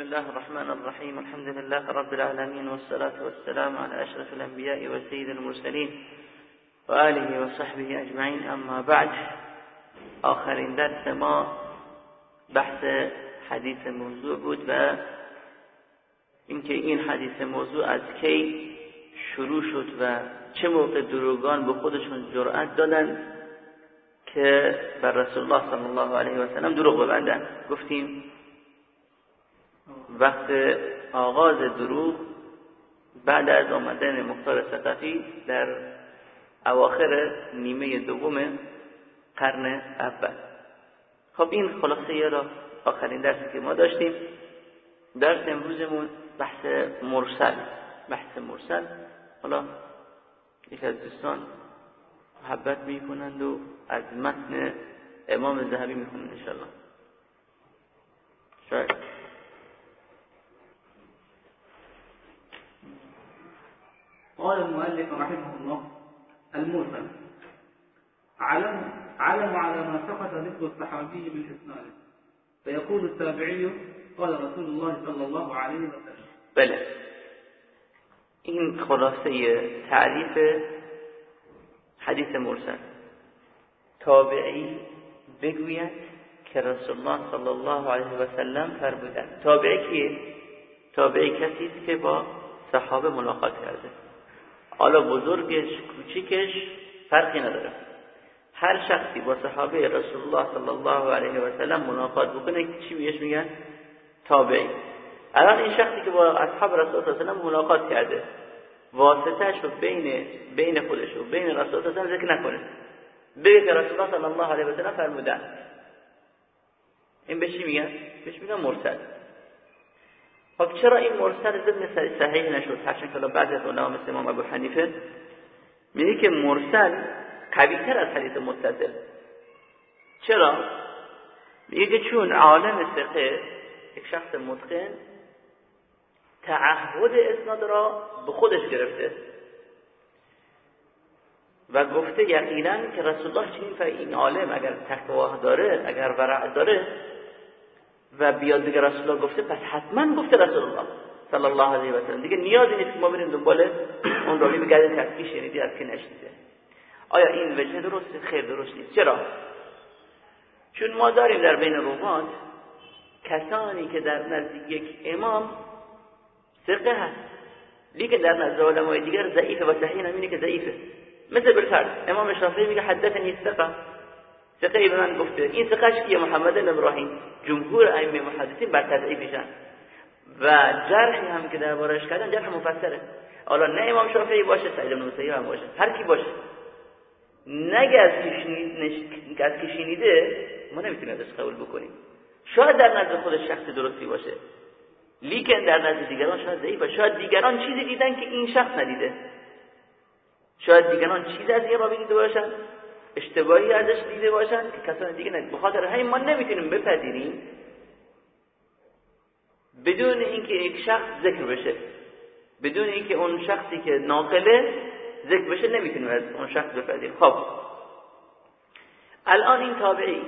بسم الله الرحمن الرحيم. الحمد لله رب العالمين والصلاة والسلام على أشرف الأنبياء وسيد المرسلين وآله وصحبه أجمعين. أما بعد آخرین درس ما بحث حدیث موضوع بود و اینکه این حدیث موضوع از کی شروع شد و چه موقع دروگان به خودشون جرأت دادن که بر رسول الله صلی الله علیه و سلم دروغ ببندن. گفتیم وقت آغاز دروغ بعد از آمدن مختار ثقفی در اواخر نیمه دوم قرن اول. خب این خلاصه را آخرین درسی که ما داشتیم. درس امروزمون بحث مرسل بحث مرسل. حالا یک از دوستان محبت می‌کنند و از متن امام ذهبی می‌کنند انشاءالله. شاید. قال المؤلف رحمه الله المرسل. علم علم على ما سقط ذكر الصحابي بالإسناد فيقول التابعي قال رسول الله صلى الله عليه وسلم. بله. این خلاصه تعریف حدیث مرسل. تابعی بگوید که رسول الله صلی الله علیه و سلم فرمودند. تابعی کیه؟ تابعی کسی است که با صحابه ملاقات کرده. حالا بزرگش کوچیکش فرقی نداره. هر شخصی با صحابه رسول الله صلی الله علیه و سلم ملاقات بکنه چی بهش میگن؟ تابعی. الان این شخصی که با اصحاب رسول الله صلی الله علیه و ملاقات کرده واسطهش رو بین بین خودش و بین رسول الله صلی الله علیه و ذکر نکنه. بگه که رسول الله صلی الله علیه و سلم فرمودن. این به چی میگن؟ بهش میگن مرسل خب چرا این مرسل ضمن صحیح نشد؟ هرچند که بعضی از علما مثل امام ابو حنیفه میگه که مرسل قوی تر از حدیث متصل. چرا؟ میگه چون عالم ثقه یک شخص متقن تعهد اسناد را به خودش گرفته و گفته یقینا که رسول الله چنین این عالم اگر تقوا داره اگر ورع داره و بیاد دیگه رسول الله گفته پس حتما گفته رسول الله صلی الله علیه و سلم. دیگه نیازی نیست ما بریم دنبال اون راوی بگردیم که از کی شنیدی از کی نشنیده. آیا این وجه درسته؟ خیر درست نیست. چرا؟ چون ما داریم در بین رومات کسانی که در نزدیک یک امام ثقه هست. لیکن در نزد علمای دیگر ضعیفه و صحیح همینه که ضعیفه. مثل بالفرد امام شافعی میگه حدثنی ثقه. ثقه به گفته این ثقهش کیه محمد ابراهیم جمهور ائمه محدثین بر تضعیفشن و جرحی هم که دربارش کردن جرح مفسره حالا نه امام شافعی باشه سعید بن مسیب هم باشه هر کی باشه نگه از کی شنیده ما نمی‌تونیم ازش قبول بکنیم شاید در نزد خودش شخص درستی باشه لیکن در نزد دیگران شاید ضعیف باشه شاید دیگران چیزی دیدن که این شخص ندیده شاید دیگران چیزی از این راوی دیده باشن اشتباهی ازش دیده باشن که کسان دیگه ندیده بخاطر همین ما نمی‌تونیم بپذیریم بدون اینکه یک شخص ذکر بشه. بدون اینکه اون شخصی که ناقله ذکر بشه نمی‌تونیم از اون شخص بپذیریم. خب. الان این تابعی.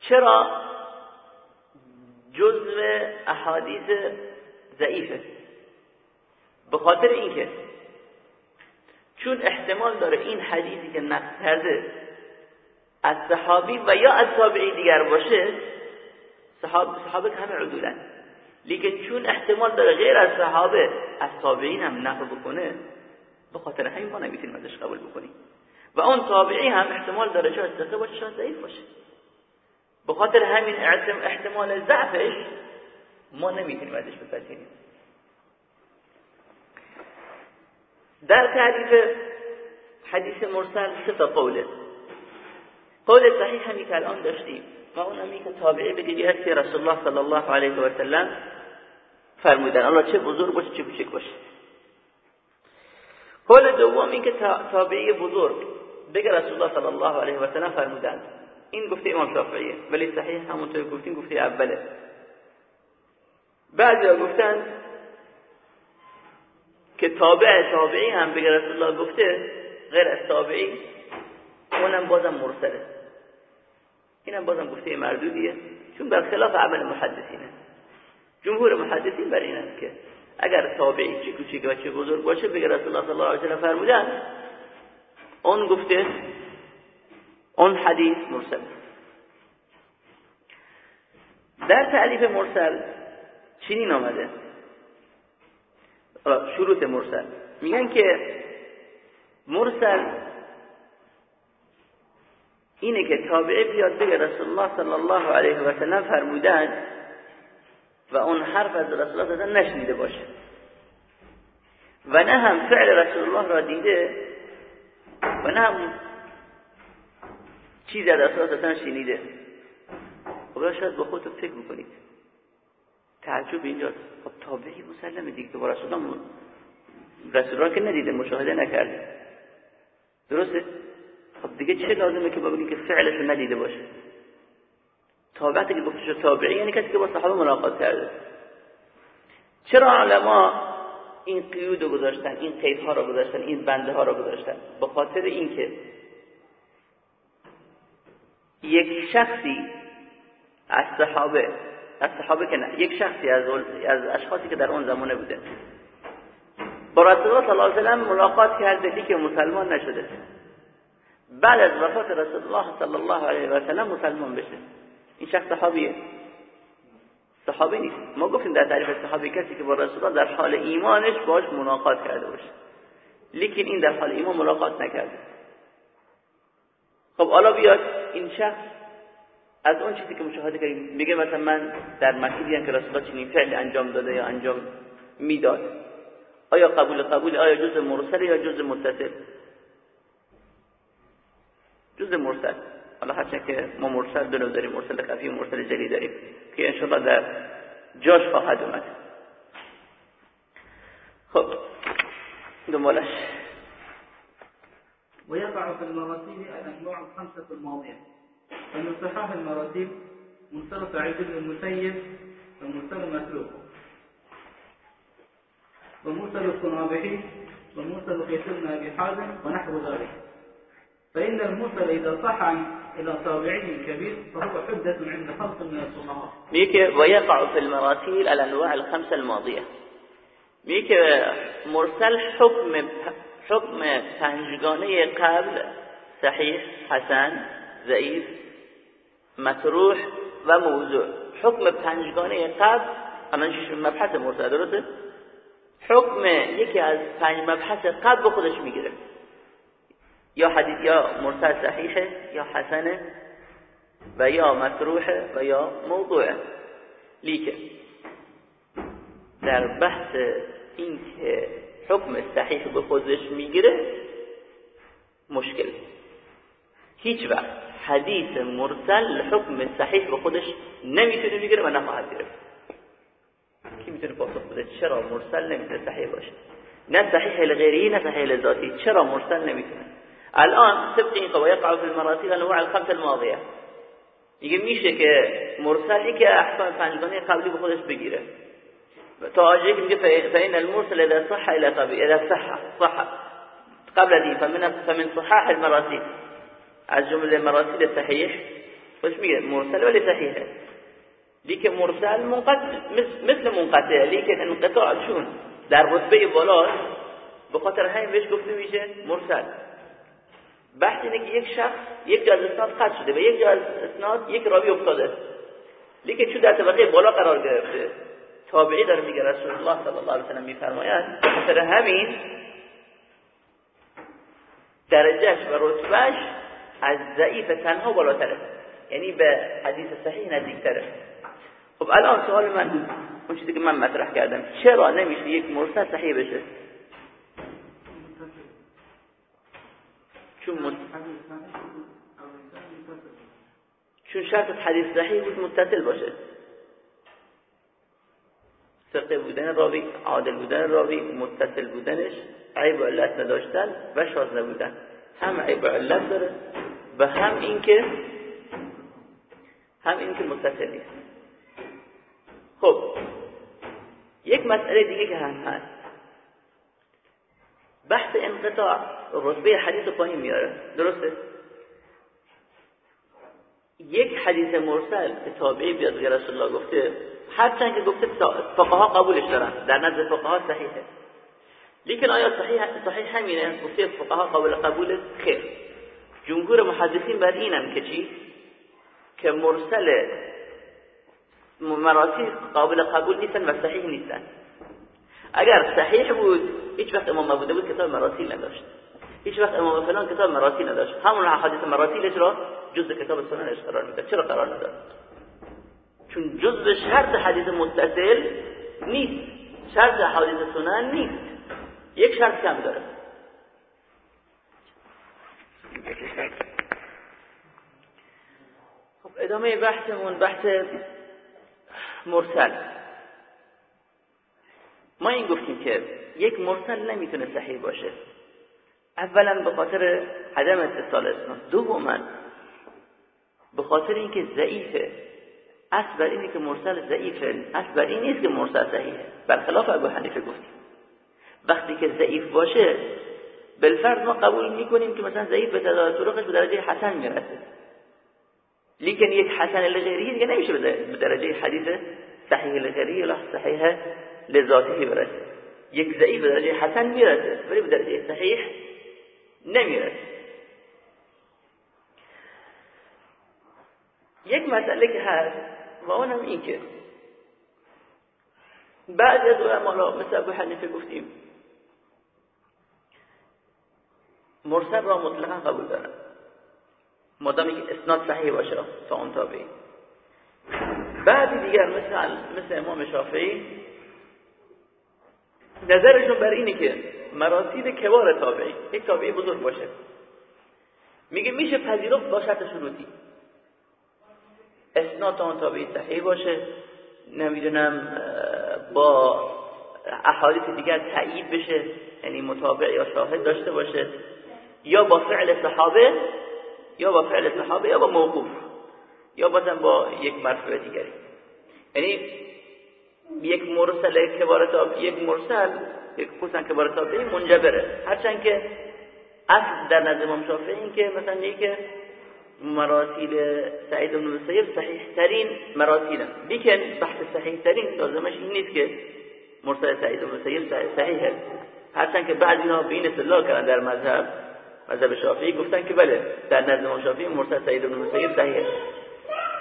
چرا؟ جزو احادیث ضعیفه. به خاطر اینکه چون احتمال داره این حدیثی که نقل کرده از صحابی و یا از تابعی دیگر باشه صحاب صحابه همه عدولن. لیکن چون احتمال داره غیر از صحابه از تابعین هم نقل بکنه به خاطر همین ما نمی‌تونیم ازش قبول بکنیم. و اون تابعی هم احتمال داره شاید ثقه باشه شاید ضعیف باشه. به خاطر همین احتمال ضعفش ما نمی‌تونیم ازش بپذیریم. در تعریف حدیث مرسل سه تا قوله. قول صحیح همی که الان داشتیم. و اون همی که تابعی به دیگه هستی رسول الله صلی الله علیه و سلم فرمودن. الله چه بزرگ باشه چه کوچک باشه. قول دوم این که تابعی بزرگ. بگه رسول الله صلی الله علیه و سلم فرمودن. این گفته امام شافعیه ولی صحیح همونطور گفتیم گفته اوله. بعضی گفتن که تابع تابعی هم بگه رسول الله گفته غیر از تابعی اونم بازم مرسله. اینم بازم گفته مردودیه چون برخلاف عمل محدثینه. جمهور محدثین بر اینند که اگر تابعی چی کوچیک و چی بزرگ باشه بگه رسول الله صلی الله علیه و سلم فرمودن اون گفته اون حدیث مرسل. در تعلیف مرسل چنین آمده. شروط مرسل. میگن که مرسل اینه که تابعه بیاد بگه رسول الله صلی الله علیه و سلم فرمودن و اون حرف از رسول الله صلی نشنیده باشه. و نه هم فعل رسول الله را دیده و نه هم چیز از رسول الله شنیده. خدا شاید با خودتون فکر بکنید تعجب اینجاست. خب تابعی مسلمه دیگه با رسول الله که ندیده مشاهده نکرده. درسته؟ خب دیگه چه لازمه که ببینی که فعلش رو ندیده باشه؟ تابعتی که گفته شد تابعی یعنی کسی که با صحابه ملاقات کرده. چرا علما این قیود رو گذاشتن این قیدها رو گذاشتن این بنده ها رو گذاشتن؟ به خاطر اینکه یک شخصی از صحابه از صحابه که نه یک شخصی از, از اشخاصی که در اون زمانه بوده. با رسول الله صلی الله علیه و ملاقات کرده که مسلمان نشده. بعد از وفات رسول الله صلی الله علیه و سلم مسلمان بشه. این شخص صحابیه. صحابی نیست. ما گفتیم در تعریف صحابی کسی که با رسول الله در حال ایمانش باش ملاقات کرده باشه. لیکن این در حال ایمان ملاقات نکرده. خب حالا بیاد این شخص از اون چیزی که مشاهده کردیم میگه مثلا من در مسیری که رسول الله چنین فعل انجام داده یا انجام می‌داد آیا قبول قبول آیا جز مرسل یا جز متصل؟ جز مرسل. حالا هرچند که ما مرسل دو داریم مرسل خفی و مرسل جلی داریم که انشاءالله در جاش خواهد اومد. خب دنبالش. ويقع في المراتب الأنواع الخمسة الماضية فمن صحاح المراتب مرسل سعيد بن المسيب ومرسل مسروق. ومرسل الصنابحي ومرسل قيس بن أبي حازم ونحو ذلك. فإن المرسل إذا صح عن إلى تابعي كبير فهو حدة عند خلق من الصنعاء ميك ويقع في المراسيل الأنواع الخمسة الماضية. ميك مرسل حكم حكم پنجگانه قبل صحيح حسن ضعیف مطروح و موضوع. حکم پنجگانه قبل الان مبحث مرسل درسته؟ حکم یکی از پنج مبحث قبل به خودش می‌گیره. یا حدیث یا مرسل صحیحه یا حسنه و یا مطروحه و یا موضوعه. لیکن در بحث این که حکم صحیح به خودش می‌گیره مشکل. هیچ وقت. حدیث مرسل حکم صحیح به خودش نمیتونه بگیره و نخواهد گرفت کی میتونه پاسخ بده چرا مرسل نمیتونه صحیح باشه نه صحیح لغیری نه صحیح لذاتی چرا مرسل نمیتونه الآن طبق این قواعد قاعدة فی المراتب انواع الخمس الماضیه میگه میشه که مرسلی که احکام پنجگانه قبلی به خودش بگیره تا آجه که میگه فإن المرسل إذا صح إلى قبل إذا صح صح. قبل دي فمن فمن صحاح المراسيل. از جمله مراسیل صحیح خوش میگه مرسل ولی صحیحه. لیکن مرسل منقطع مثل منقطع لیکن انقطاع چون؟ در رتبه بالا به خاطر همین بهش گفته میشه مرسل. بحث اینه که یک شخص یک جا از اسناد قطع شده و یک جا از اسناد یک راوی افتاده. لیکن چون در طبقه بالا قرار گرفته تابعی داره میگه رسول الله صلی الله علیه و سلم میفرماید خاطر همین درجهش و رتبهش از ضعیف تنها بالاتره. یعنی به حدیث صحیح نزدیکتره. خب الان سوال من اون چیزی که من مطرح کردم چرا نمیشه یک مرسل صحیح بشه؟ چون من... چون شرط حدیث صحیح بود متصل باشه. ثقه بودن راوی عادل بودن راوی متصل بودنش عیب و علت نداشتن و شاذ نبودن. هم عیب و علت داره و هم اینکه هم اینکه متصل نیست. خب یک مسئله دیگه که هم هست. بحث انقطاع رتبه حدیث پایین میاره. درسته؟ یک حدیث مرسل که تابعی بیاد رسول الله گفته هرچند که گفته فقها قبولش دارن. در نزد فقها صحیحه. لیکن آیا صحیح صحیح همینه؟ گفته فقها قابل قبول خیر. جمهور محدثین بر اینن که چی؟ که مرسل مراسی قابل قبول نیستن و صحیح نیستن. اگر صحیح بود هیچ وقت امام ابو بود کتاب مراسیل نداشت. هیچ وقت امام فلان کتاب مراسیل نداشت. همون احادیث مراسیلش را جز کتاب سننش قرار می‌داد. چرا قرار نداد چون جز شرط حدیث متصل نیست. شرط حدیث سنن نیست. یک شرط کم داره. خب ادامه بحثمون بحث مرسل. ما این گفتیم که یک مرسل نمی‌تونه صحیح باشه. اولا به خاطر عدم اتصال اسناد دوما به خاطر اینکه ضعیفه. اصل بر اینه که مرسل ضعیفه. اصل بر این نیست که مرسل صحیحه. برخلاف ابو حنیفه گفتیم. وقتی که ضعیف باشه بالفرض ما قبول می‌کنیم که مثلا ضعیف به تعداد طرقش به درجه حسن می‌رسه. لیکن یک حسن لغیری دیگه نمیشه به درجه حدیث صحیح لغیری یا صحیح لذاتی برسه. یک ضعیف به درجه حسن می‌رسه ولی به درجه صحیح نمی‌رسه. یک مسئله که هست و اونم این که بعضی از علما مثل ابو حنیفه گفتیم مرسل را مطلقا قبول دارن مادامی که اسناد صحیح باشه تا اون تابعی بعدی دیگر مثل مثل امام شافعی نظرشون بر اینه که مراسید کبار تابعی یک تابعی بزرگ باشه. میگه میشه پذیرفت با شرط شروطی. اسناد تا اون تابعی صحیح باشه. نمی‌دونم با احادیث دیگر تایید بشه یعنی مطابق یا شاهد داشته باشه. یا با فعل صحابه یا با فعل صحابه یا با موقوف یا بازم با یک مرفوع دیگری. یعنی یک مرسل کبار یک مرسل یک خصوصا کبار تابعی منجبره. هرچند که اصل در نظر امام شافعی این که مثلا که مراسیل سعید بن مسیب صحیح ترین مراسیل لیکن بحث صحیح ترین لازمش این نیست که مرسل سعید بن مسیب صحیحه. هرچند که بعضی اینا به این کردن در مذهب مذهب شافعی گفتن که بله در نزد امام شافعی مرسل سعید بن مسیب صحیحه.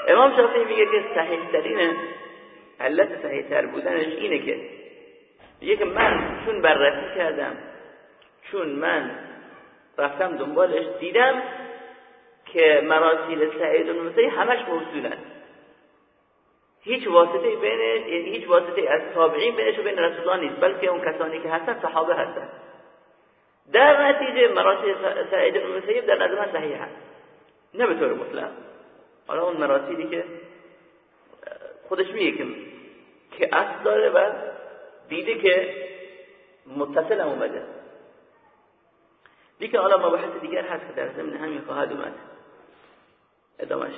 امام شافعی میگه که صحیح ترینه علت صحیح تر بودنش اینه که که من چون بررسی کردم چون من رفتم دنبالش دیدم که مراسیل سعید و نمسی همش موصولن. هیچ واسطه بینش یعنی هیچ واسطه از تابعین بینش و بین رسول الله نیست بلکه اون کسانی که هستن صحابه هستن. مراسیل سعید و نمسی در نظر من صحیح هست نه به طور مطلق حالا اون مراسیلی که خودش میگه که که داره و دیده که متصل هم اومده لیکن حالا مباحث دیگر هست که در ضمن همین خواهد اومد ادامش.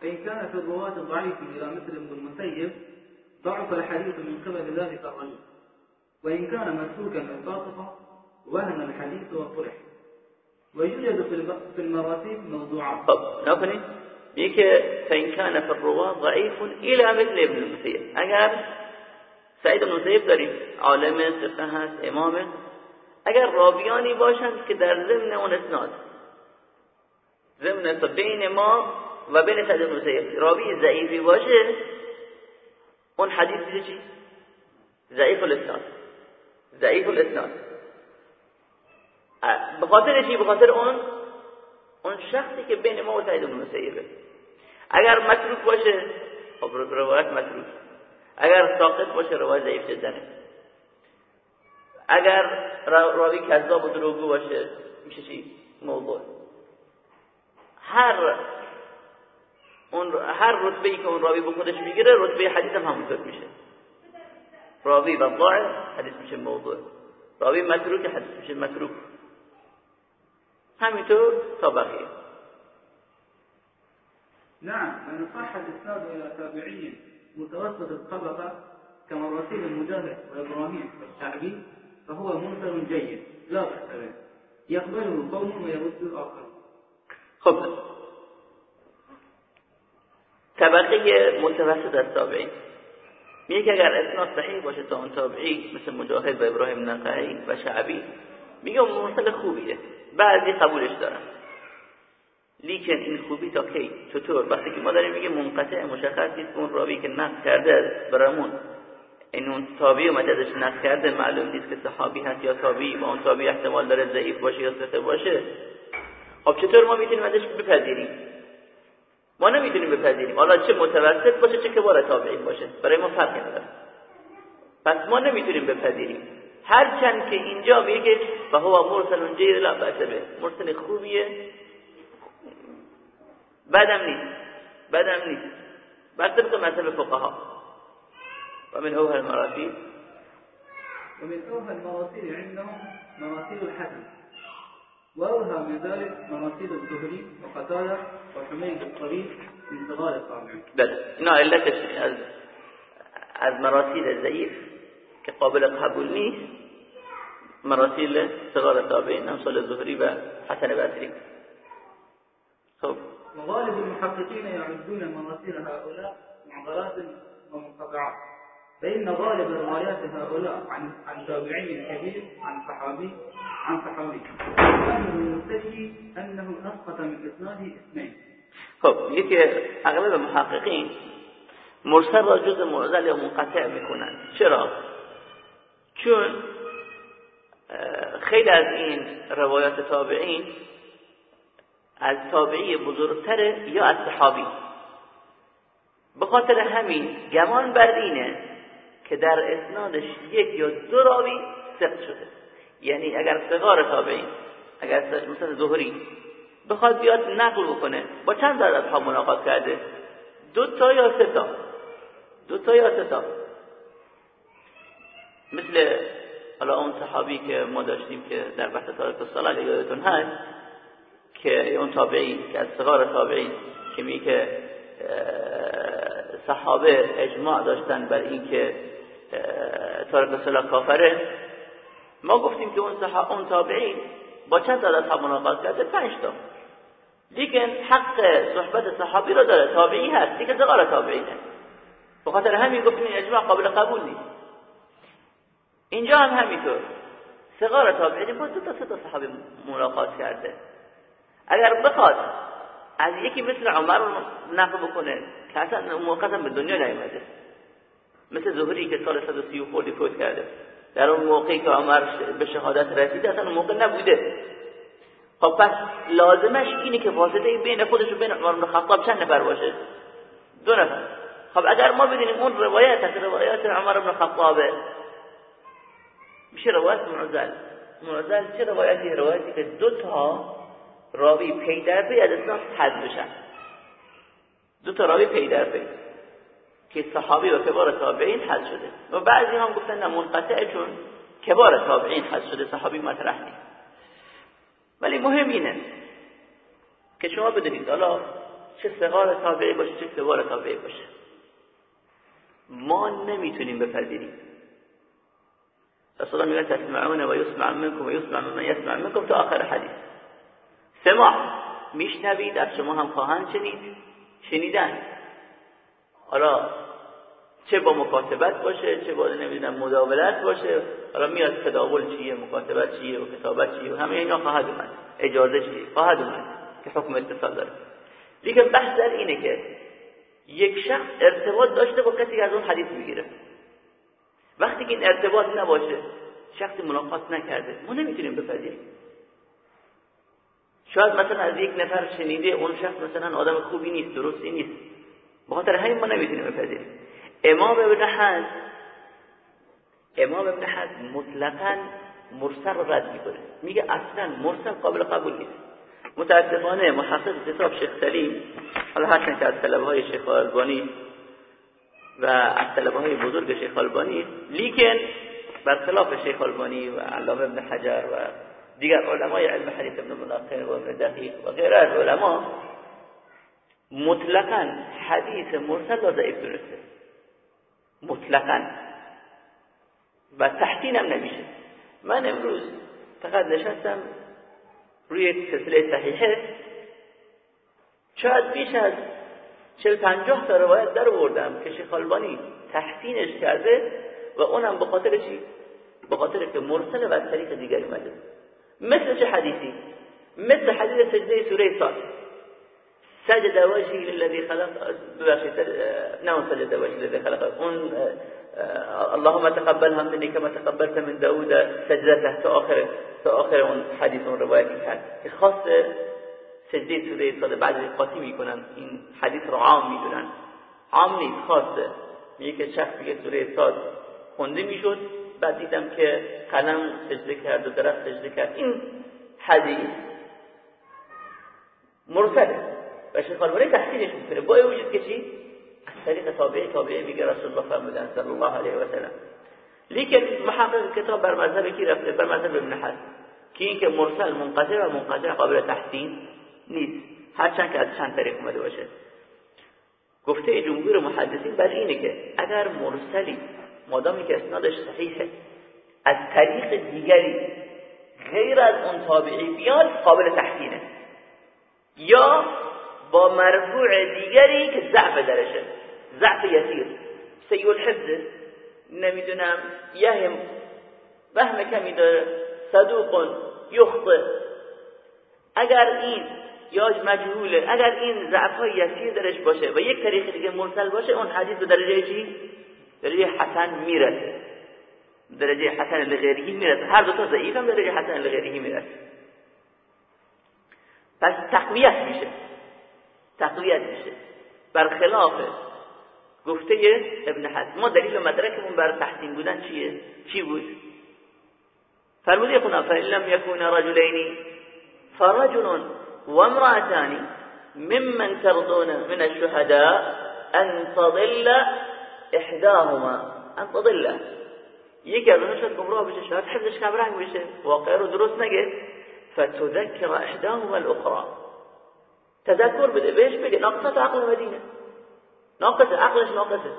كان في الرواة الضعيف إلى مثل ابن المسيب ضعف الحديث من قبل ذلك الرجل. وإن كان مسلوكا الفاطفة وهم الحديث وطرح. ويوجد في المراتب موضوعات طب نکنید میگه فإن كان في الرواة ضعيف إلى مثل ابن المسيب اگر سعید بن مسیب داریم عالم ثقه هست امامه اگر راویانی باشند که در ضمن اون اسناد ضمن بین ما و بین سعید بن مسیب راوی ضعیفی باشه اون حدیث چی ضعیف الاسناد. ضعیف الاسناد. به خاطر چی؟ به خاطر اون اون شخصی که بین ما و سعید بن مسیبه. اگر متروک باشه خب روایت متروک. اگر ساقط باشه روایت ضعیف جدنه. اگر راوی کذاب و دروغگو باشه میشه چی؟ موضوع. هر اون هر رتبه ای که اون راوی به خودش می‌گیره رتبه حدیث هم همونطور میشه. راوی و ضاعف حدیث میشه موضوع راوی متروک حدیث میشه متروک همینطور تا بقیه نعم من صح الإسناد إلى تابعي متوسط الطبقة كمراسيل المجاهد وإبراهيم والشعبي فهو منكر جيد. لا بأس به. يقبله قوم ويرد الآخر. خب. طبقه متوسط از تابعین میگه که اگر اسناد صحیح باشه تا اون تابعی مثل مجاهد و ابراهیم نقعی و شعبی میگه مرسل خوبیه. بعضی قبولش دارن. لیکن این خوبی تا کی؟ چطور؟ وقتی که ما داریم میگه منقطع مشخص نیست. اون راوی که نقل کرده برامون. این اون تابعی اومده ازش نقل کرده معلوم نیست که صحابی هست یا تابعی. و اون تابعی احتمال داره ضعیف باشه یا ثقه باشه. خب چطور ما می‌تونیم ازش بپذیریم؟ ما نمی‌تونیم بپذیریم. حالا چه متوسط باشه چه کبار تابعین باشه. برای ما فرق نداره پس ما نمی‌تونیم بپذیریم. هرچند که اینجا میگه و هو مرسل جیر لا به. مرسل خوبیه. بدم نیست. بدم نیست. بر طبق مذهب فقها. و من اوها المراسیل ومن اوها المراسيل عندهم مراسيل الحديث وأوهى من ذلك مراسيل الزهري وقتادة وحميد الطويل من صغار الطابعين بله اینا علتش از از مراسیل ضعیف که قابل قبول نیست مراسیل صغار تابعین امثال زهری و حسن بصری خب. وغالب المحققين يعدون مراسيل هؤلاء معضلات ومنقطعات فإن غالب روايات هؤلاء عن عن تابعي كبير عن صحابي عن أنه أسقط من إسناده خب یکی اغلب محققین مرسل را جز معضل یا منقطع می‌کنن. چرا؟ چون خیلی از این روایات تابعین از تابعی بزرگتره یا از صحابی. به خاطر همین گمان بر اینه که در اسنادش یک یا دو راوی سقط شده. یعنی اگر صغار تابعین اگر مثلا ظهری بخواد بیاد نقل بکنه با چند عدد ها ملاقات کرده؟ دو تا یا سه تا؟ دو تا یا سه تا؟ مثل حالا اون صحابی که ما داشتیم که در بحث تاریخ الصلاه یادتون هست که اون تابعی که از صغار تابعین که می که صحابه اجماع داشتن بر اینکه تارک الصلاه کافره. ما گفتیم که اون صحا اون تابعین با چند عدد ها ملاقات کرده؟ پنج تا. لیکن حق صحبت صحابی رو داره. تابعی هست. دیگه صغار تابعینه به خاطر همین گفتیم این اجماع قابل قبول نیست. اینجا هم همینطور. صغار تابعین با دو تا سه تا صحابی ملاقات کرده. اگر بخواد از یکی مثل عمر نقل بکنه که اصلا موقع به دنیا نیومده. مثل زهری که سال 130 خوردی فوت کرده. در اون موقعی که عمر به شهادت رسیده اصلا موقع نبوده. خب پس لازمش اینه که واسطه بین خودش و بین عمر بن خطاب چند نفر باشه؟ دو نفر. خب اگر ما بدونیم اون روایت از روایات عمر بن خطابه. میشه روایت معزل معزل چه روایتی؟ روایتی که دو تا راوی پی در پی از حد بشن دو تا راوی پی در که صحابی و کبار تابعین حد شده. و بعضی هم گفتن منقطع چون کبار تابعین حد شده صحابی مطرح نیست. ولی مهم اینه که شما بدونید حالا چه صغار تابعی باشه چه کبار تابعی باشه. ما نمی‌تونیم بپذیریم. رسول الله میگه تسمعون و یسمع منکم و یسمع من یسمع منکم تا آخر حدیث. سماع میشنوید از شما هم خواهند شنید. شنیدن. حالا چه با مکاتبت باشه چه با نمی‌دونم مداولت باشه حالا میاد تداول چیه مکاتبت چیه و کتابت چیه همه اینا خواهد اومد. اجازه چیه؟ خواهد اومد. که حکم اتصال داره. لیکن بحث در اینه که یک شخص ارتباط داشته با کسی از اون حدیث می‌گیره. وقتی که این ارتباط نباشه شخصی ملاقات نکرده ما نمی‌تونیم بپذیریم. شاید مثلا از یک نفر شنیده اون شخص مثلا آدم خوبی نیست درستی نیست. بخاطر همین ما نمی‌تونیم بپذیریم. امام ابن حزم امام ابن حزم مطلقا مرسل رد می‌کنه. میگه اصلا مرسل قابل قبول نیست. متاسفانه محقق کتاب شیخ سلیم حالا هرچند که از طلبه های شیخ البانی و از طلبه های بزرگ شیخ البانی لیکن برخلاف شیخ البانی و علامه ابن حجر و دیگر علمای علم حدیث ابن ملاقین و ابن دقیق و غیر از علما مطلقا حدیث مرسل را ضعیف دونسته مطلقا. و تحسین هم نمیشه. من امروز فقط نشستم روی سلسله صحیحه. شاید بیش از چل پنجاه تا روایت در آوردم که شیخ البانی تحسینش کرده و اونم به خاطر چی؟ به خاطر که مرسل و از طریق دیگری اومده. مثل چه حدیثی؟ مثل حدیث سجده سوره صاد. سجد وجهی للذی خلق ببخشید نه اون سجد وجهی للذی خلق. اون اللهم تقبلها مني كما تقبلت من داود سجدته تا آخر تا آخر اون حدیث اون روایت کرد که خاص سجده سوره صاد بعد قاطی می‌کنن این حدیث رو عام می‌دونن. عام نیست خاصه میگه که شخص میگه سوره صاد خونده می‌شد بعد دیدم که قلم سجده کرد و درخت سجده کرد. این حدیث مرسله. و شیخ البانی تحسینش می‌کنه با وجود که چی؟ از طریق تابعی تابعی میگه رسول الله فرمودن صلی الله علیه و سلم. لیکن محقق کتاب بر مذهب کی رفته؟ بر مذهب ابن حزم. که این که مرسل منقطع و منقطع قابل تحسین نیست. هرچند که از چند طریق اومده باشه. گفته جمهور محدثین بر اینه که اگر مرسلی مادامی که اسنادش صحیحه از طریق دیگری غیر از اون تابعی بیاد قابل تحسینه. یا با مرفوع دیگری که ضعف درشه. ضعف یسیر. سیو الحفظ. نمی‌دونم. یهم. وهم کمی داره. صدوق یخطئ اگر این یا مجهوله اگر این ضعف های یسیر درش باشه و یک طریق دیگه مرسل باشه اون حدیث به درجه چی؟ درجه حسن می‌رسه. درجه حسن لغیری می‌رسه. هر دو تا ضعیف هم درجه حسن لغیری می‌رسه. پس تقویت میشه. تقویت میشه. برخلاف گفته ابن حزم ما دلیل و مدرکمون بر تحسین بودن چیه؟ چی بود؟ فرموده خدا فإن يكون رجلين فرجل وامرأتان ممن ترضون من الشهداء أن تضل إحداهما أن تضل. یکی از شاید گمراه بشه شاید حفظش کم رنگ بشه. واقعه رو درست نگه. فتذكر إحداهما الأخرى. تذکر بده بهش بگه. ناقصت عقل مدینه. ناقصه عقلش ناقصه.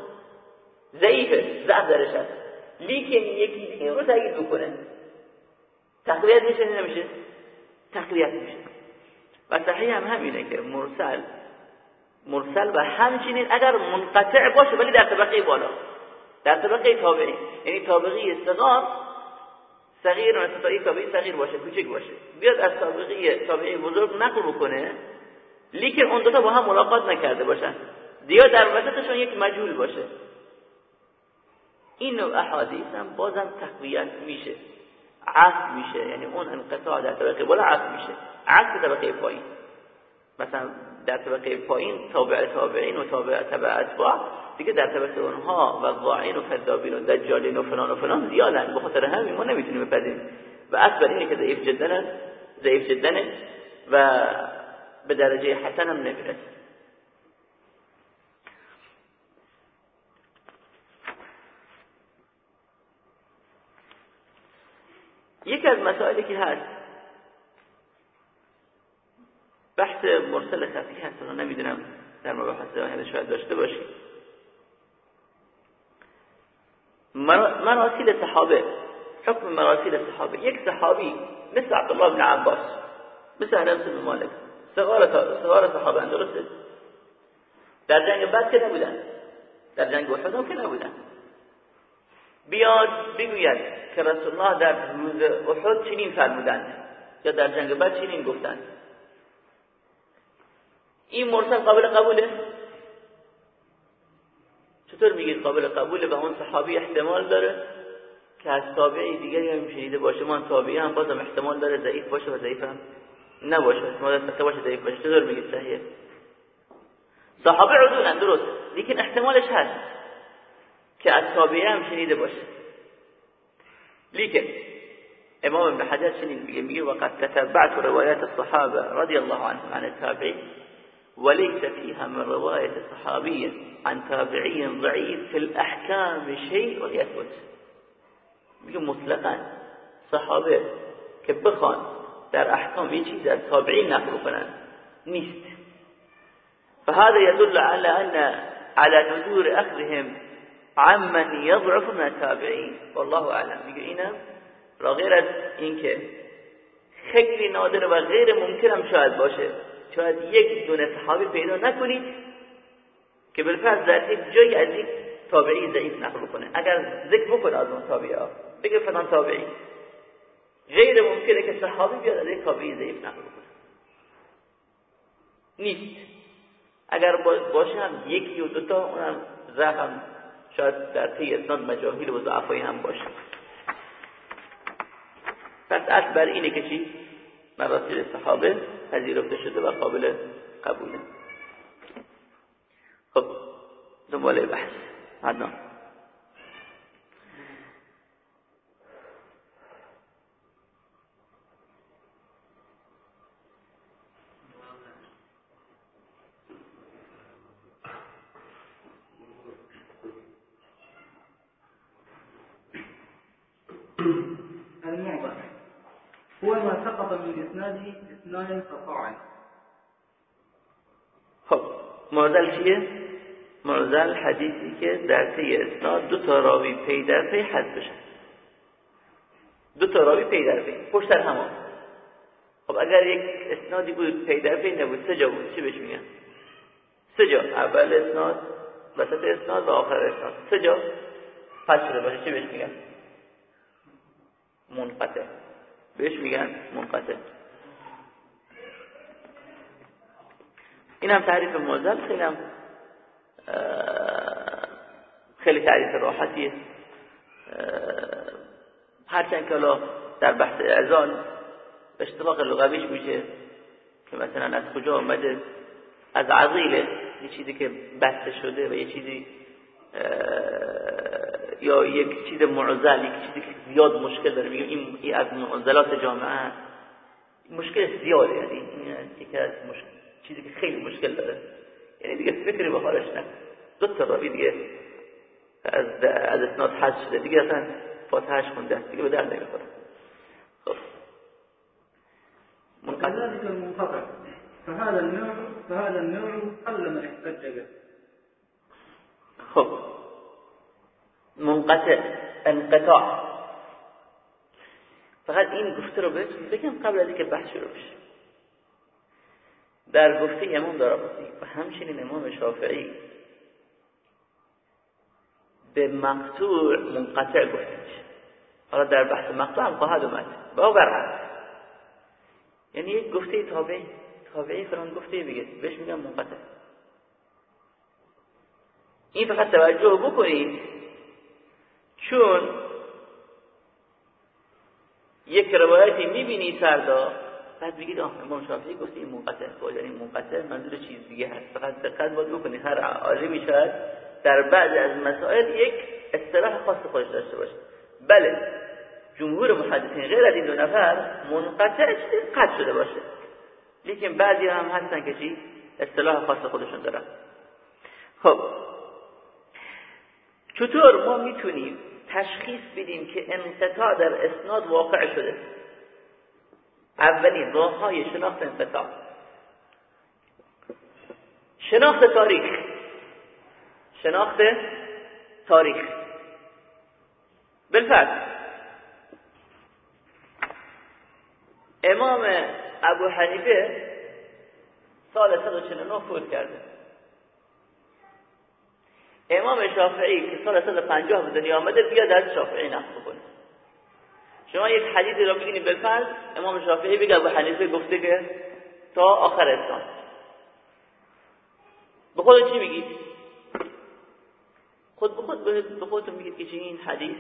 ضعیفه ضعف درش هست. لیکن یکی دیگه رو تایید بکنه. تقویت میشه نمیشه تقویت میشه. و صحیح هم همینه که مرسل مرسل و همچنین اگر منقطع باشه ولی در طبقه بالا. در طبقه تابعی. یعنی طابقه صغار صغیر مثل تا تابعی صغیر باشه کوچک باشه. بیاد از طابقه تابعی بزرگ نقل بکنه. لیکن اون دوتا با هم ملاقات نکرده باشن. دیگه در وسطشون یک مجهول باشه. این نوع احادیث هم بازم تقویت میشه. عصب میشه. یعنی اون انقطاع در طبقه بالا عصب میشه. عصب طبقه پایین. مثلا در طبقه پایین تابع تابعین و تابع تبع اتباع. دیگه در طبقه اونها و ضاعین و کذابین و دجالین و فلان و فلان زیادن. به خاطر همین ما نمی‌تونیم بپذیریم. و اصل اینه که ضعیف جدا ضعیف جدا و به درجه حسن هم نمی‌رسه. یکی از مسائلی که هست بحث مرسل خفی هست رو نمی‌دونم در مباحث ظاهر شاید داشته باشید مراسیل صحابه حکم مراسیل صحابه. یک صحابی مثل عبدالله بن عباس مثل انس بن مالک. صغار صغار صحابه درسته؟ در جنگ بعد که نبودن. در جنگ احد هم که نبودن. بیاد بگوید که رسول الله در روز احد چنین فرمودند یا در جنگ بعد چنین گفتند. این مرسل قابل قبوله؟ چطور میگید قابل قبوله و اون صحابی احتمال داره که از تابعی دیگری هم شنیده باشه؟ من تابعی هم بازم احتمال داره ضعیف باشه و ضعیف هم نوشت ماذا تكوشت ديك باش تزور بيجي السهية صحابي عدونا درست. لكن احتمالش هست كأصابيه هم شنيده باشه. لكن امام ابن حجاج شنيد بيجي وقد تتبعت روايات الصحابة رضي الله عنهم عن التابعين وليس فيها من رواية صحابي عن تابعي ضعيف في الأحكام شيء يثبت بيجي مطلقا صحابي كبخان در احکام یه چیز از تابعین نقل کنن. نیست. فهذا يدل على أن على ندور أخذهم عمن يضعف من التابعين. والله اعلم میگه اینم را غیر از اینکه خیلی نادر و غیر ممکنم شاید باشه. شاید یک دونه صحابی پیدا نکنید که بالفرض در یک جایی از یک تابعی ضعیف نقل کنه اگر ذکر بکنه از اون تابعی ها. بگه فلان تابعی. غیر ممکنه که صحابی بیاد از یک تابعی ضعیف نقل کنه. نیست. اگر باشن یکی و دوتا اونم زهم شاید در طی اسناد مجاهیل و ضعفایی هم باشه پس اصل بر اینه که چی؟ مراسل صحابه پذیرفته شده و قابل قبوله. خب دنباله بحث. عدنان هو إسناده إثنان قطاعا خب معضل چیه؟ معضل حدیثی که در طی اسناد دو تا راوی پی در پی حد بشن دو تا راوی پی در پی پشت در همان خب اگر یک اسنادی بود پی در پی نبود سه جا بود چی بهش میگن؟ سه جا اول اسناد وسط اسناد و آخر اسناد سه جا پس شده باشه چی بهش میگن؟ منقطع بهش میگن منقطع. این هم تعریف موزل خیلی هم خیلی تعریف راحتیه. هرچند که در بحث ازان اشتباق لغویش میشه که مثلا از کجا آمده از عضیله یه چیزی که بسته شده و یه چیزی یا یک چیز معضل یک چیزی که زیاد مشکل داره میگیم این از معضلات جامعه مشکل زیاده یعنی این یکی از مشکل چیزی که خیلی مشکل داره. یعنی دیگه فکری به حالش نه. دو تا راوی دیگه از از اسناد حذف شده. دیگه اصلا فاتحهش خونده دیگه به در نمی‌خوره. خب. وكذلك المنقطع فهذا النوع فهذا النوع قل من احتج به خب. منقطع انقطاع. فقط این گفته رو بهتون بگم قبل از اینکه بحث شروع بشه. در گفته امام دارابطی و همچنین امام شافعی به مقطوع منقطع گفته میشه. حالا در بحث مقطوع هم خواهد اومد. با برعکس. یعنی یک گفته تابعی تابعی فران گفته بگه بهش میگم منقطع. این فقط توجه بکنید. چون یک روایتی می‌بینی فردا بعد بگید آه امام شافعی گفته این منقطع بود یعنی منقطع منظور چیز دیگه هست. فقط دقت باید بکنید هر عالمی شاید در بعض از مسائل یک اصطلاح خاص خودش داشته باشه. بله جمهور محدثین غیر از این دو نفر منقطع چیزی قطع شده باشه. لیکن بعضی هم هستن که چی؟ اصطلاح خاص خودشون دارن. خب چطور ما می‌تونیم تشخیص بدیم که انقطاع در اسناد واقع شده. اولین راه های شناخت انقطاع. شناخت تاریخ. شناخت تاریخ. بالفعل. امام ابو حنیفه سال 149 فوت کرده. امام شافعی که سال 150 به دنیا آمده بیاد از شافعی نقل بکنه شما یک حدیثی را بگینید بالفرض امام شافعی بگه ابو حنیفه گفته که تا آخر اسلام. به خود چی میگید خود به خود به خودتون میگید که این حدیث؟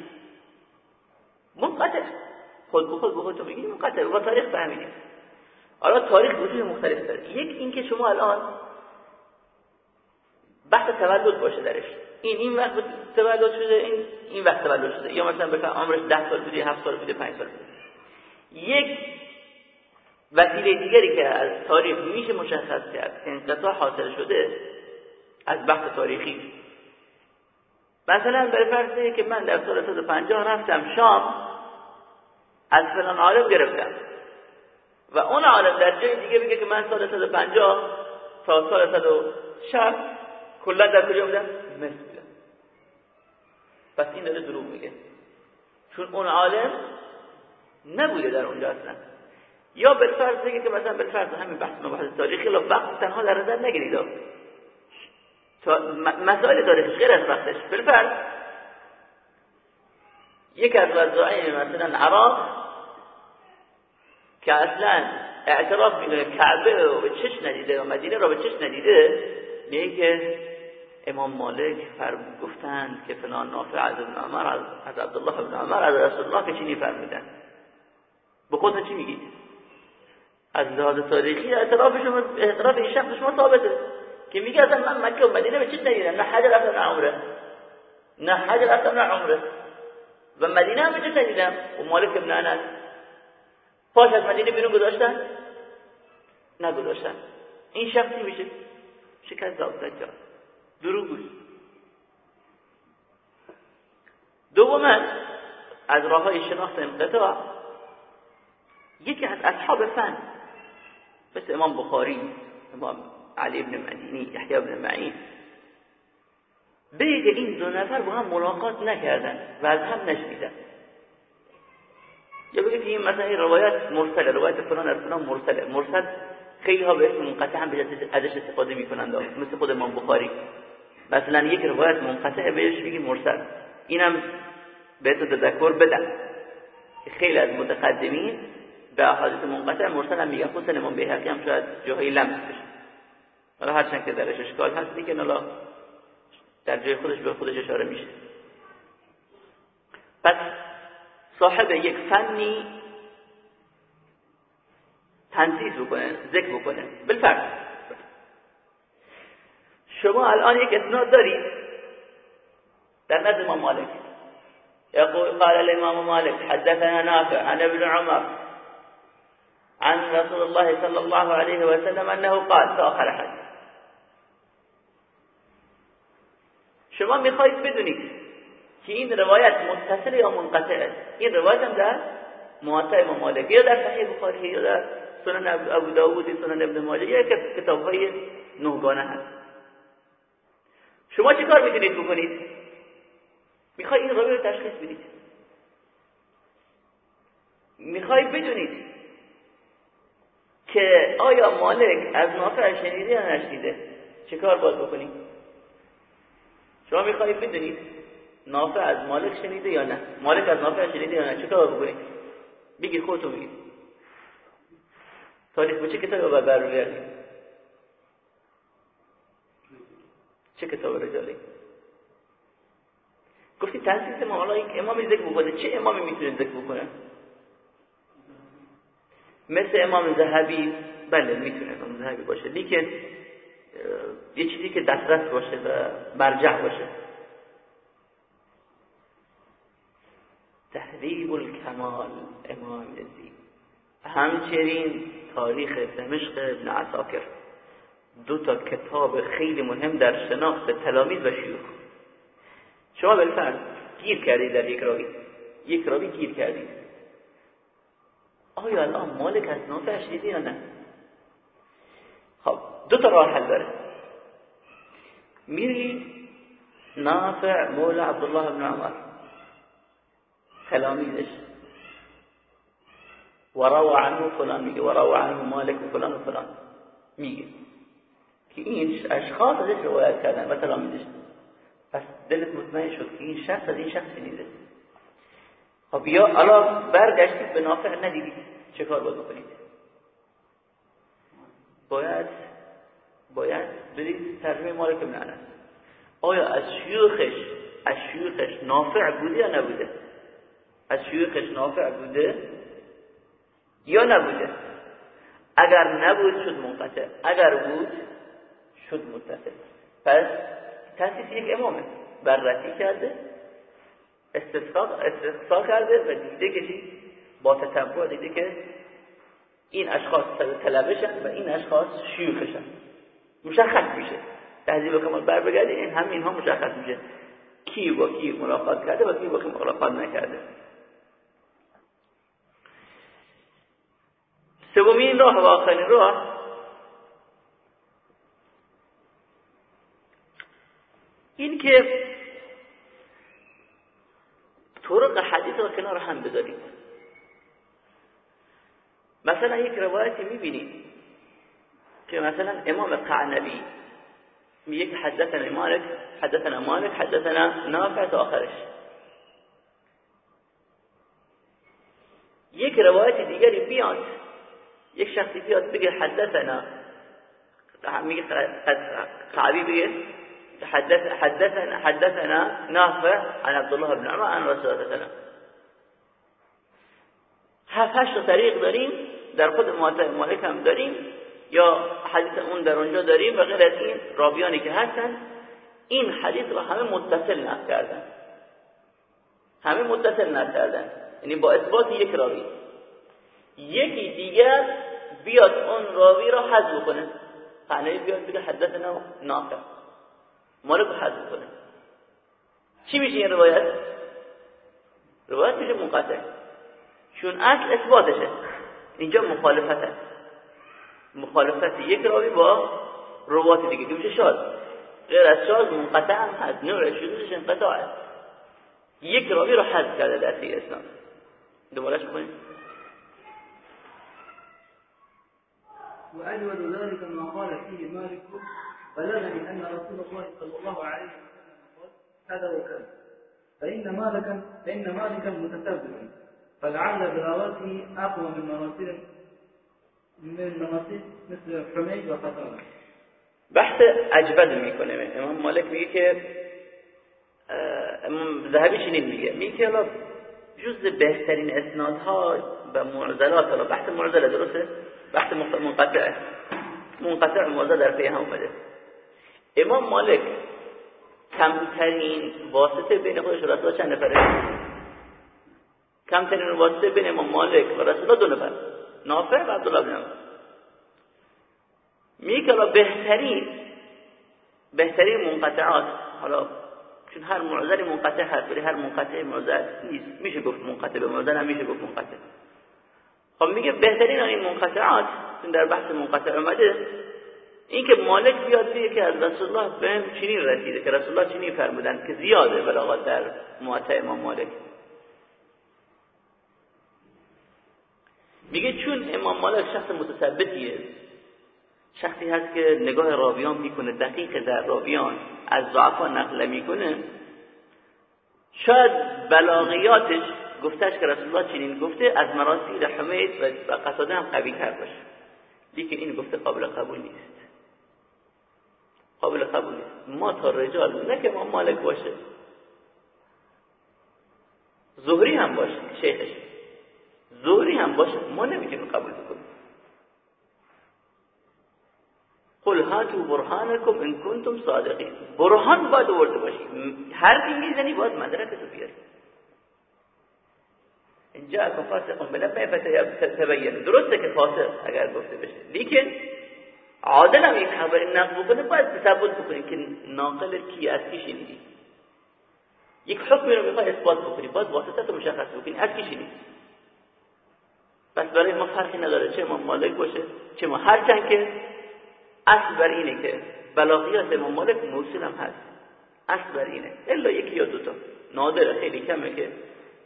منقطع. خود به خود به خودتون میگید منقطع. و تاریخ فهمیدید. حالا تاریخ وجود مختلف داره. یک اینکه شما الان بحث تولد باشه درش. این این وقت تولد شده این این وقت تولد شده. یا مثلا بفهم عمرش 10 سال بوده 7 سال بوده 5 سال بوده. یک وسیله دیگری که از تاریخ میشه مشخص کرد انقطاع حاصل شده از بحث تاریخی. مثلا بر فرض که من در سال 150 رفتم شام از فلان عالم گرفتم. و اون عالم در جای دیگه بگه که من سال 150 تا سال 160 کلا در کجا بودن؟ مصر بودن. پس این داره دروغ میگه. چون اون عالم نبوده در اونجا اصلا. یا بالفرض بگه که مثلا بالفرض همین بحث مباحث تاریخی لا وقت تنها در نظر نگیرید. مسائل تاریخش غیر از وقتش. بالفرض یک از وضعین مثلا عراق که اصلا اعتراف می‌کنه کعبه رو به چش ندیده و مدینه رو به چش ندیده میگه امام مالک فرم گفتند که فلان نافع از ابن عمر از عبدالله ابن عمر از رسول الله که چینی فرمودن به خودت چی میگی؟ از لحاظ تاریخی اعترافشون اعتراف این شخص شما ثابته. که میگه اصلا من مکه و مدینه به چیز ندیدم نه حج رفتم نه عمره. نه حج رفتم نه عمره. و مدینه هم چیز ندیدم و مالک ابن انس پاش از مدینه بیرون گذاشتن؟ نگذاشتن. این شخصی میشه. شکست داد دجال دروغ دوم از راه های شناخت انقطاع یکی از اصحاب فن مثل امام بخاری امام علی ابن مدینی یحیی ابن معین بگه این دو نفر با هم ملاقات نکردن و از هم نشنیدن یا که این مثلا این روایت مرسله روایت فلان از فلان مرسله مرسل خیلی ها به اسم منقطع هم ازش استفاده می‌کنند. مثل خود امام بخاری. مثلا یک روایت منقطع بهش بگی مرسل. اینم به تذکر بدن خیلی از متقدمین به احادیث منقطع مرسل هم میگن. خصوصا امام بیهقی هم شاید جاهای لمس بشه. حالا هرچند که درش اشکال هست دیگه نالا در جای خودش به خودش اشاره میشه. پس صاحب یک فنی تنظیف بکنه ذکر بکنه. بالفرد شما الان یک اسناد دارید در نزد امام مالک. يقول قال الامام مالك حدثنا نافع عن ابن عمر عن رسول الله صلى الله عليه وسلم انه قال تا آخر حدیث. شما می‌خواهید بدونید که این روایت متصل یا منقطع این روایت هم در موطع امام مالک یا در صحیح بخاری یا در سنن ابو داوود سنن ابن ماجه یا کتاب های نهگانه هست. شما چه کار می‌تونید بکنید؟ می‌خوای این راوی رو تشخیص بدید. می‌خوای بدونید که آیا مالک از نافع شنیده یا نشنیده؟ چه کار باید بکنید؟ شما می‌خواهید بدونید نافع از مالک شنیده یا نه؟ مالک از نافع شنیده یا نه؟ چه کار بکنید؟ بگید خودتون بگید. تاریخ به چه کتابی باید برمیگردید چه کتاب رجالی گفتی تحصیل ما حالا یک امامی ذکر بکنه. چه امامی می‌تونه ذکر بکنه؟ مثل امام زهبی بله می‌تونه امام زهبی باشه. لیکن یه چیزی که دسترس باشه و مرجع باشه. تحریب الکمال امام یزید همچنین تاریخ دمشق ابن عساکر دو تا کتاب خیلی مهم در شناخت تلامیز و شیوخ شما بالفرض گیر کردید در یک راوی. یک راوی گیر کردید. آیا الان مالک از نافع شدیدی یا نه؟ خب دو تا راه حل داره. میری نافع مولا عبدالله ابن عمر. تلامیزش وروى عنه فلان میگه وروى عنه مالک و فلان و فلان. میگه. که این اشخاص ازش روایت کردن و تلامیزش پس دلت مطمئن شد که این شخص از این شخص شنیده. خب یا الان برگشتید به نافع ندیدید چه کار باید بکنید. باید باید برید ترجمه مالک ابن انس. آیا از شیوخش از شیوخش نافع بوده یا نبوده؟ از شیوخش نافع بوده؟ یا نبوده؟ اگر نبود شد منقطع. اگر بود شد متصل. پس تاسیس یک امامه. بررسی کرده استثقا کرده و دیده که با تتبع دیده که این اشخاص طلبشن و این اشخاص شیوخشن مشخص میشه. تهذیب کمال بر بگردی این هم اینها مشخص میشه. کی با کی ملاقات کرده و کی با کی ملاقات نکرده. سومین راه و آخرین راه. این که طرق حدیث رو کنار هم بذارید مثلا یک روایتی می‌بینید که مثلا امام قعنبی میگه حدثنا مالک حدثنا مالک حدثنا نافع تا آخرش. یک روایت دیگری بیاد یک شخصی بیاد بگه حدثنا. میگه قعبی بگه حدث حدثنا حدثنا نافع عن عبد الله بن عمر عن رسول الله هفت هشت طریق داریم در خود مالک هم داریم یا حدیث اون در اونجا داریم و غیر از این راویانی که هستن. این حدیث رو همه متصل نقل کردن. همه متصل نقل کردن. یعنی با اثبات یک راوی. یکی دیگر بیاد اون راوی را حذف کنه قنعی بیاد بگه حدثنا نافع. مالک رو حذف کنه چی میشه این روایت؟ روایت میشه منقطع. چون اصل اثباتشه. اینجا مخالفته. مخالفت یک راوی با روات دیگه که میشه شاد. غیر از شاد منقطع هم هست. نوع شدودش انقطاعه. یک راوی رو حذف کرده در اسلام دوبارش بکنیم. وأجود ذلك ما قال فيه مالك بلغني أن رسول الله صلى الله عليه وسلم قال هذا وكذا. فإن مالكا فإن مالكا متتبع فلعل بغواته أقوى من مراسل من مراسل مثل حميد وقتادة. بحث اجبد میکنه. امام مالک میگه که امام ذهبی چنین میگه. میگه که جز بهترین اسنادها و معضلات حالا بحث معضله درسته؟ بحث منقطع. منقطع معضل در پی هم اومده. امام مالک کمترین واسطه بین خودش و رسول چند نفره؟ کمترین واسطه بین امام مالک و رسول دو نفر. نافع و عبدالله بن میگه بهترین بهترین منقطعات. حالا چون هر معذری منقطع هست ولی هر منقطع معذر نیست. میشه گفت منقطع به معذر هم میشه گفت منقطع. خب میگه بهترین این منقطعات در بحث منقطع اومده این که مالک بیاد بگه که از رسول الله بهم چنین رسیده که رسول الله چنین فرمودن که زیاده بلاغات در معطع امام مالک. میگه چون امام مالک شخص متثبتیه شخصی هست که نگاه راویان می‌کنه دقیق در راویان از ضعفا نقل می‌کنه شاید بلاغیاتش گفتش که رسول الله چنین گفته از مراسیل حمید و قصاده هم قوی تر باشه. لیکن این گفته قابل قبول نیست. قابل قبول نیست. ما تا رجال نه که ما مالک باشه. زهری هم باشه شیخش. زهری هم باشه. ما نمی‌تونیم قبول بکنیم. قل هاتو برهانکم ان کنتم صادقین. برهان باید آورده باشی. حرفی می‌زنی باید مدرک تو بیاری. اینجا اکن فاسقون بنبه فتبین درسته که فاسق اگر گفته بشه. لیکن عادل هم این خبری نقل بکنه باید تثبت بکنی که ناقل کی از کی شنیدی. یک حکمی رو می‌خوای اثبات بکنی. باید واسطه تو مشخص بکنی از کی شنیدی. پس برای ما فرقی نداره چه امام مالک باشه چه ما هرچند که. اصل بر اینه که بلاغیات امام مالک موصول هم هست. اصل بر اینه. الا یکی یا دوتا نادره خیلی کمه که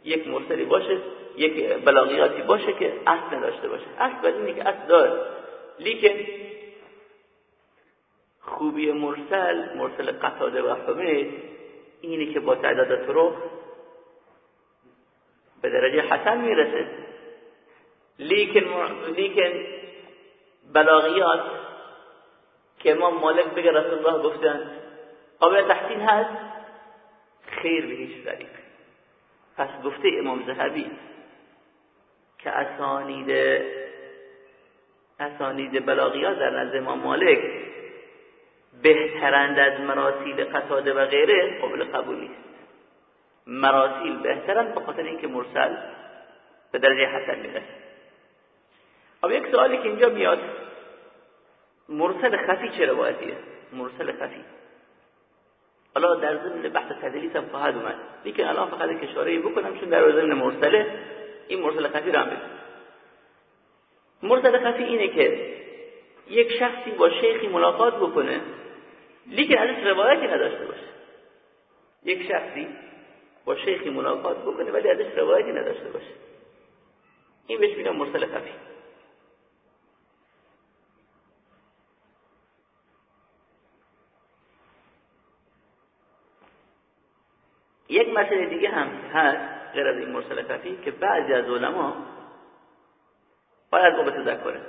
یک مرسلی باشه یک بلاغیاتی باشه که اصل نداشته باشه. اصل بر اینه که اصل داره. لیکن خوبی مرسل مرسل قطاده و حمید اینه که با تعداد طرق به درجه حسن می‌رسه. لیکن لیکن بلاغیات که امام مالک بگه رسول الله گفتن قابل تحسین هست؟ خیر به هیچ طریق پس گفته امام زهبی که اسانید اسانید بلاغیات در نزد امام مالک بهترند از مراسیل قطاده و غیره قابل قبول نیست. مراسیل بهترند به خاطر اینکه مرسل به درجه حسن می‌رسه. خب یک سوالی که اینجا میاد مرسل خفی چه روایتیه؟ مرسل خفی. حالا در ضمن بحث تدلیس هم خواهد اومد. لیکن الان فقط اشاره بکنم چون در ضمن مرسله این مرسل خفی رو هم بگم. مرسل خفی اینه که یک شخصی با شیخی ملاقات بکنه لیکن ازش روایتی نداشته باشه. یک شخصی با شیخی ملاقات بکنه ولی ازش روایتی نداشته باشه. این بهش میگن مرسل خفی یک مسئله دیگه هم هست غیر از این مرسل خفی که بعضی از علما باید به تذکره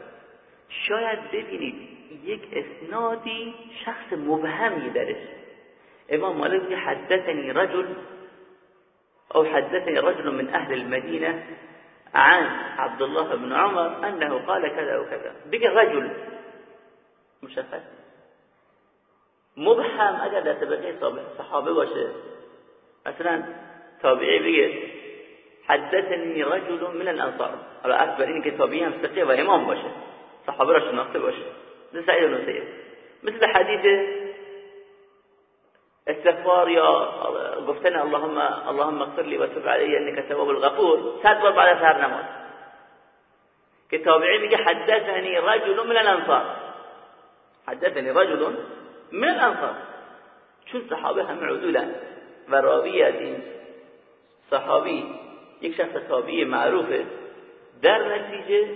شاید ببینید یک اسنادی شخص مبهمی درش. امام مالک حدثنی رجل او حدثني رجل من اهل المدینه عن عبد الله بن عمر انه قال كذا وكذا بگه رجل. مشخص مبهم اگر در طبقه صحابه باشه مثلا تابعی بگه حدثني رجل من الأنصار. حالا اکبر این که تابعی هم ثقة و إمام باشه. صحابه را شناخته باشه. مثل سعید بن مثل حدیث استغفار یا گفتن اللهم اللهم اغفر لي وتب علي إنك تواب الغفور. صد بار بعد هر نماز. که تابعی میگه حدثني رجل من الأنصار. حدثني رجل من الأنصار. چون صحابه هم عدولن و راوی از این صحابی یک شخص تابعی معروفه در نتیجه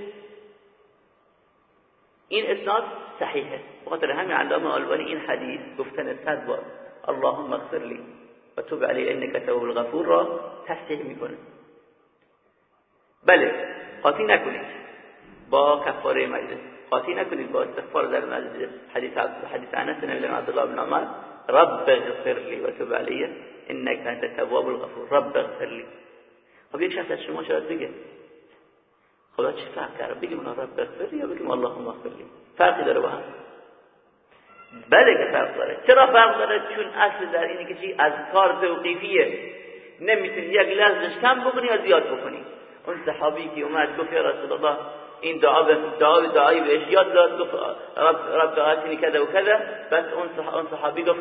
این اسناد صحیحه. بخاطر همین علامه آلبانی این حدیث گفتن صد بار اللهم اغفر لي و توب علی انك تواب الغفور را تصحیح می‌کنه. بله قاطی نکنید با کفاره مجلس. قاطی نکنید با استغفار در مجلس. حدیث حدیث انس بن عبد الله بن عمر رب اغفر لي و توب علی انك انت تواب الغفور. رب اغفر لي خب یک شخص از شما شاید بگه خدا چه فرق کرد بگیم رب اغفر یا بگیم اللهم اغفر لي فرقی داره با هم؟ بله که فرق داره. چرا فرق داره؟ چون اصل در اینه که چی؟ از کار توقیفیه. نمی‌تونی یک لحظش کم بکنی یا زیاد بکنی. اون صحابی که اومد گفت یا رسول الله این دعا به دعا دعایی بهش یاد داد. گفت رب رب دعاتنی کذا و کذا. بس اون صحابی گفت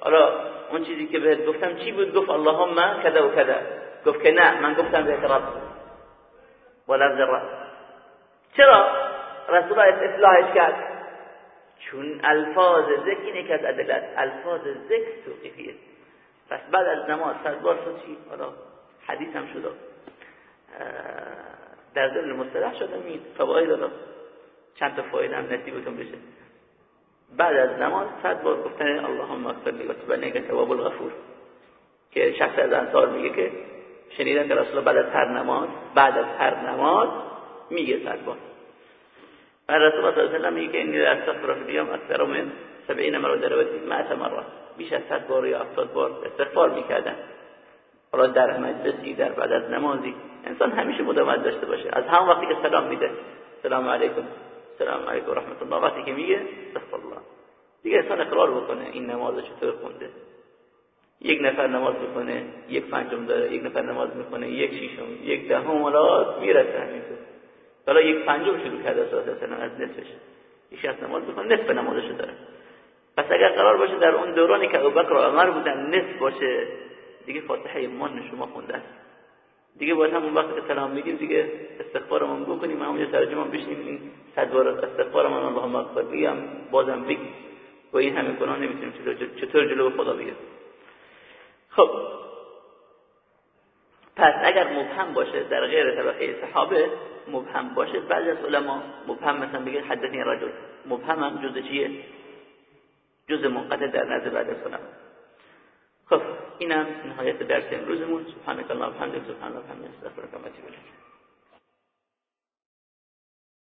حالا اون چیزی که بهت گفتم چی بود؟ گفت اللهم کذا و کذا. گفت که نه من گفتم بهت رب و لفظ رب چرا؟ رسول الله اصلاحش کرد. چون الفاظ ذکر اینه که از ادلت. الفاظ ذکر توقیفیه. پس بعد از نماز بار شد چی؟ حالا حدیث هم شد. در ضمن مصطلح شده می فواید دادا چند تا فایده هم نصیبتون بشه. بعد از نماز صد بار گفتن اللهم اغفر لی و تب تواب الغفور. که شخص از انصار میگه که شنیدن که رسول بعد از هر نماز بعد از هر نماز میگه صد بار رسول الله صلی الله علیه و میگه اینی استغفر فی اليوم اکثر من 70 مره در روایت 100 مره بیش از 100 بار یا 70 بار استغفار می‌کردن. حالا در مجلسی در بعد از نمازی انسان همیشه مداومت داشته باشه. از هم وقتی که سلام میده. سلام علیکم. سلام علیکم رحمت الله. وقتی که میگه استغفر الله. دیگه انسان اقرار بکنه. این نماز چطور خونده؟ یک نفر نماز می‌کنه یک پنجم داره یک نفر نماز می‌کنه یک شیشم یک دهم ولا می‌رسه همینطور. حالا یک پنجم شروع کرده اساسا از نصفش. یک شخص نماز می‌کنه نصف نمازشو داره. پس اگر قرار باشه در اون دورانی که ابوبکر و عمر بودن نصف باشه دیگه فاتحه من شما خونده است دیگه باید همون وقت سلام میگیم دیگه استغفارمون بکنیم همونجا ترجمه بشیم این صد بار استغفارمون اللهم اغفر بگم بازم بگیم. و این همه گناه نمی‌تونیم چطور جلو خدا بگیم خب. پس اگر مبهم باشه در غیر طبقه صحابه مبهم باشه بعضی از علما مبهم مثلا بگه حدثنی رجل مبهم هم جز چیه؟ جز منقطع در نظر بعد از خب اینم نهایت درس امروزمون. سبحانك اللهم وبحمدك سبحان استغفرك واتوب